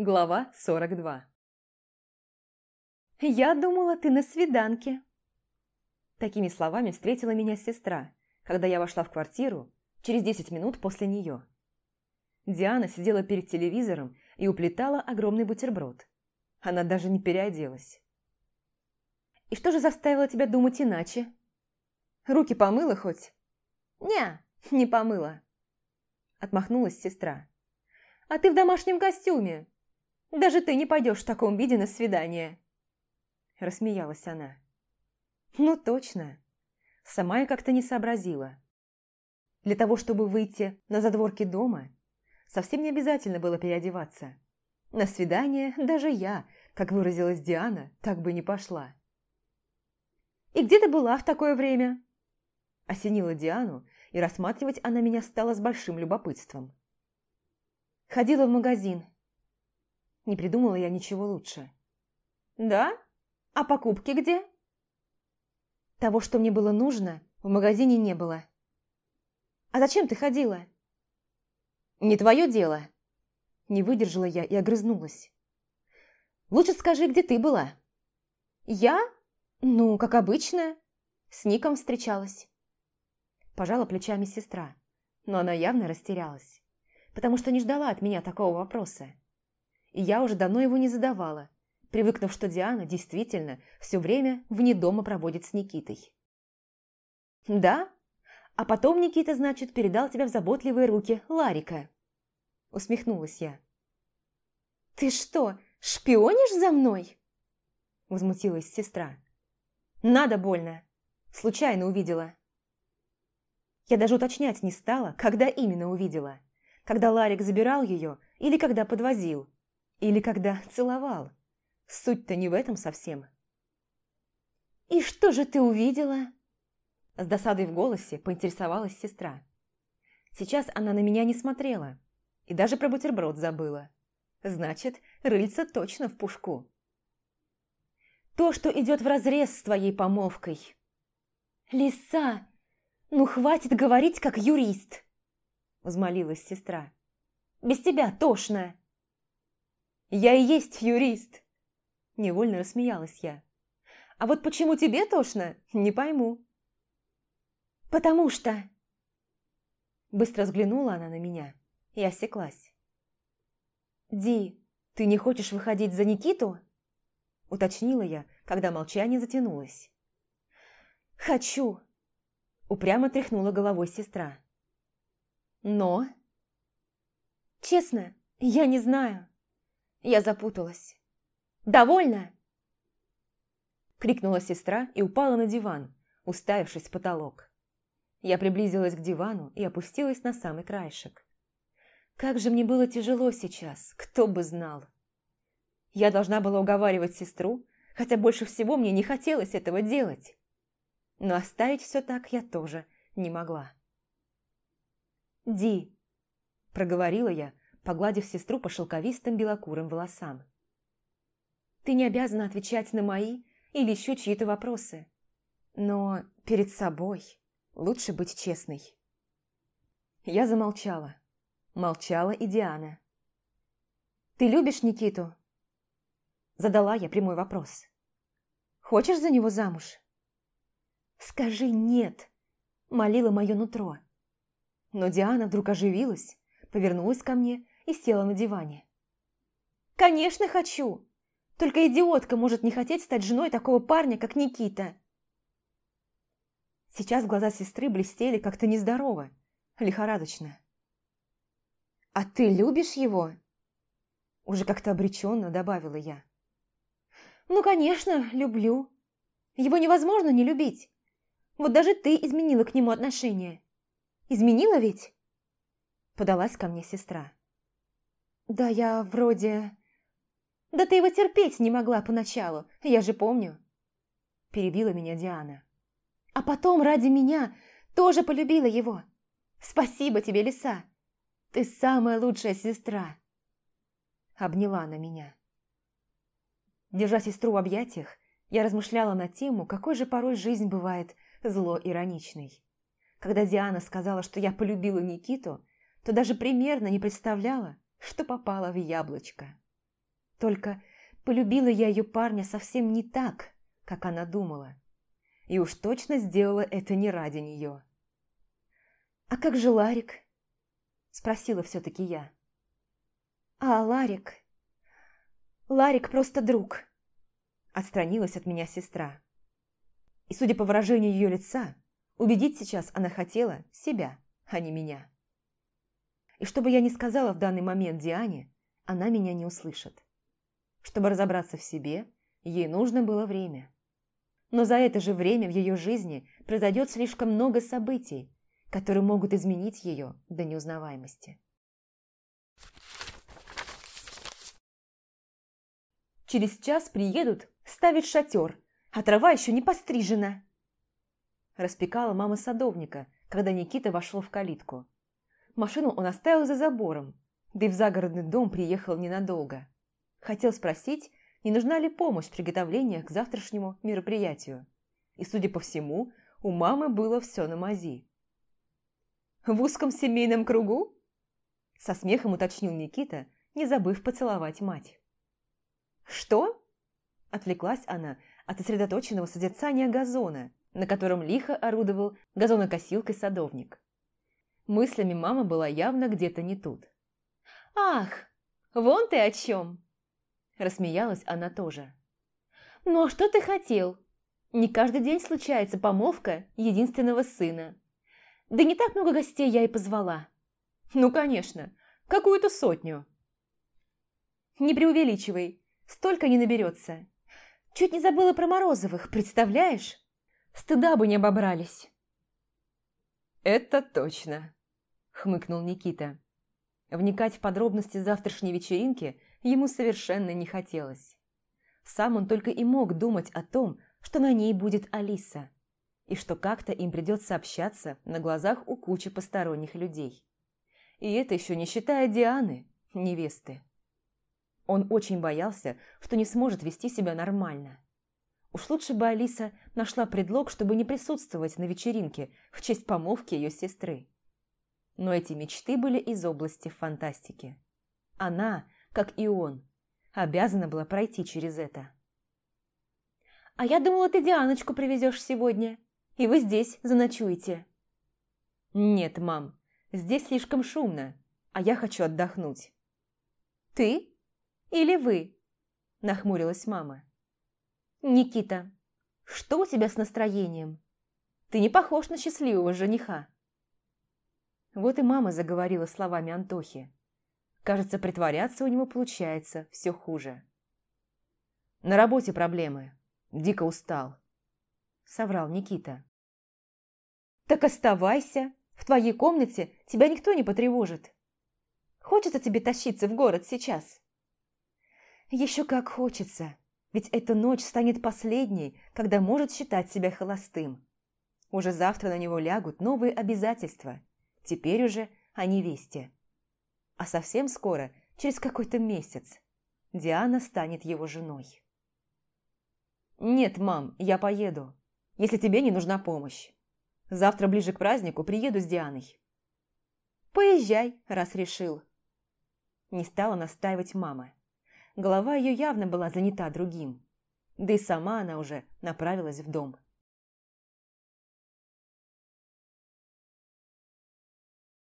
Глава 42 «Я думала, ты на свиданке». Такими словами встретила меня сестра, когда я вошла в квартиру через 10 минут после нее. Диана сидела перед телевизором и уплетала огромный бутерброд. Она даже не переоделась. «И что же заставило тебя думать иначе? Руки помыла хоть?» «Не, не помыла», – отмахнулась сестра. «А ты в домашнем костюме. Даже ты не пойдешь в таком виде на свидание». Рассмеялась она. «Ну точно. Сама я как-то не сообразила. Для того, чтобы выйти на задворки дома, совсем не обязательно было переодеваться. На свидание даже я, как выразилась Диана, так бы не пошла. «И где ты была в такое время?» Осенила Диану, и рассматривать она меня стала с большим любопытством. «Ходила в магазин». Не придумала я ничего лучше. «Да? А покупки где?» Того, что мне было нужно, в магазине не было. «А зачем ты ходила?» «Не твое дело!» Не выдержала я и огрызнулась. «Лучше скажи, где ты была?» «Я? Ну, как обычно. С Ником встречалась». Пожала плечами сестра, но она явно растерялась, потому что не ждала от меня такого вопроса. И я уже давно его не задавала, привыкнув, что Диана действительно все время вне дома проводит с Никитой. «Да? А потом Никита, значит, передал тебя в заботливые руки Ларика?» Усмехнулась я. «Ты что, шпионишь за мной?» Возмутилась сестра. «Надо больно. Случайно увидела». Я даже уточнять не стала, когда именно увидела. Когда Ларик забирал ее, или когда подвозил, или когда целовал. Суть-то не в этом совсем. «И что же ты увидела?» С досадой в голосе поинтересовалась сестра. Сейчас она на меня не смотрела и даже про бутерброд забыла. Значит, рыльца точно в пушку. То, что идет вразрез с твоей помолвкой. «Лиса, ну хватит говорить, как юрист!» Взмолилась сестра. «Без тебя тошно!» «Я и есть юрист!» Невольно рассмеялась я. «А вот почему тебе тошно, не пойму». «Потому что...» Быстро взглянула она на меня и осеклась. «Ди, ты не хочешь выходить за Никиту?» Уточнила я, когда молчание затянулось. «Хочу!» Упрямо тряхнула головой сестра. «Но...» «Честно, я не знаю. Я запуталась. Довольно!» Крикнула сестра и упала на диван, уставившись в потолок. Я приблизилась к дивану и опустилась на самый краешек. Как же мне было тяжело сейчас, кто бы знал. Я должна была уговаривать сестру, хотя больше всего мне не хотелось этого делать. Но оставить все так я тоже не могла. «Ди», – проговорила я, погладив сестру по шелковистым белокурым волосам. «Ты не обязана отвечать на мои или еще чьи-то вопросы. Но перед собой лучше быть честной». Я замолчала. Молчала и Диана. «Ты любишь Никиту?» Задала я прямой вопрос. «Хочешь за него замуж?» «Скажи «нет», – молила мое нутро. Но Диана вдруг оживилась, повернулась ко мне и села на диване. «Конечно хочу! Только идиотка может не хотеть стать женой такого парня, как Никита!» Сейчас глаза сестры блестели как-то нездорово, лихорадочно. «А ты любишь его?» Уже как-то обреченно добавила я. «Ну, конечно, люблю. Его невозможно не любить. Вот даже ты изменила к нему отношение. Изменила ведь?» Подалась ко мне сестра. «Да я вроде...» «Да ты его терпеть не могла поначалу, я же помню!» Перебила меня Диана. «А потом ради меня тоже полюбила его. Спасибо тебе, лиса. Ты самая лучшая сестра!» Обняла она меня. Держа сестру в объятиях, я размышляла на тему, какой же порой жизнь бывает зло-ироничной. Когда Диана сказала, что я полюбила Никиту, то даже примерно не представляла, что попала в яблочко. Только полюбила я ее парня совсем не так, как она думала. И уж точно сделала это не ради нее. «А как же Ларик?» – спросила все-таки я. «А, Ларик...» «Ларик просто друг», – отстранилась от меня сестра. И, судя по выражению ее лица, убедить сейчас она хотела себя, а не меня. И что бы я ни сказала в данный момент Диане, она меня не услышит. Чтобы разобраться в себе, ей нужно было время. Но за это же время в ее жизни произойдет слишком много событий, которые могут изменить ее до неузнаваемости. Через час приедут ставить шатер, а трава еще не пострижена. Распекала мама садовника, когда Никита вошел в калитку. Машину он оставил за забором, да и в загородный дом приехал ненадолго. Хотел спросить, не нужна ли помощь в приготовлениях к завтрашнему мероприятию. И, судя по всему, у мамы было все на мази. «В узком семейном кругу?» Со смехом уточнил Никита, не забыв поцеловать мать. «Что?» Отвлеклась она от сосредоточенного созерцания газона, на котором лихо орудовал газонокосилкой садовник. Мыслями мама была явно где-то не тут. «Ах, вон ты о чем!» Рассмеялась она тоже. «Ну а что ты хотел? Не каждый день случается помолвка единственного сына. Да не так много гостей я и позвала. Ну, конечно, какую-то сотню». «Не преувеличивай, столько не наберется. Чуть не забыла про Морозовых, представляешь? Стыда бы не обобрались». «Это точно», – хмыкнул Никита. Вникать в подробности завтрашней вечеринки ему совершенно не хотелось. Сам он только и мог думать о том, что на ней будет Алиса, и что как-то им придется общаться на глазах у кучи посторонних людей. И это еще не считая Дианы, невесты. Он очень боялся, что не сможет вести себя нормально. Уж лучше бы Алиса нашла предлог, чтобы не присутствовать на вечеринке в честь помолвки ее сестры. Но эти мечты были из области фантастики. Она, как и он, обязана была пройти через это. «А я думала, ты Дианочку привезешь сегодня, и вы здесь заночуете». «Нет, мам, здесь слишком шумно, а я хочу отдохнуть». «Ты?» Или вы?» – нахмурилась мама. «Никита, что у тебя с настроением? Ты не похож на счастливого жениха». Вот и мама заговорила словами Антохи. Кажется, притворяться у него получается все хуже. «На работе проблемы. Дико устал», – соврал Никита. «Так оставайся. В твоей комнате тебя никто не потревожит. Хочется тебе тащиться в город сейчас?» Еще как хочется, ведь эта ночь станет последней, когда может считать себя холостым. Уже завтра на него лягут новые обязательства, теперь уже о невесте. А совсем скоро, через какой-то месяц, Диана станет его женой. «Нет, мам, я поеду, если тебе не нужна помощь. Завтра ближе к празднику приеду с Дианой». «Поезжай, раз решил». Не стала настаивать мама. Голова ее явно была занята другим. Да и сама она уже направилась в дом.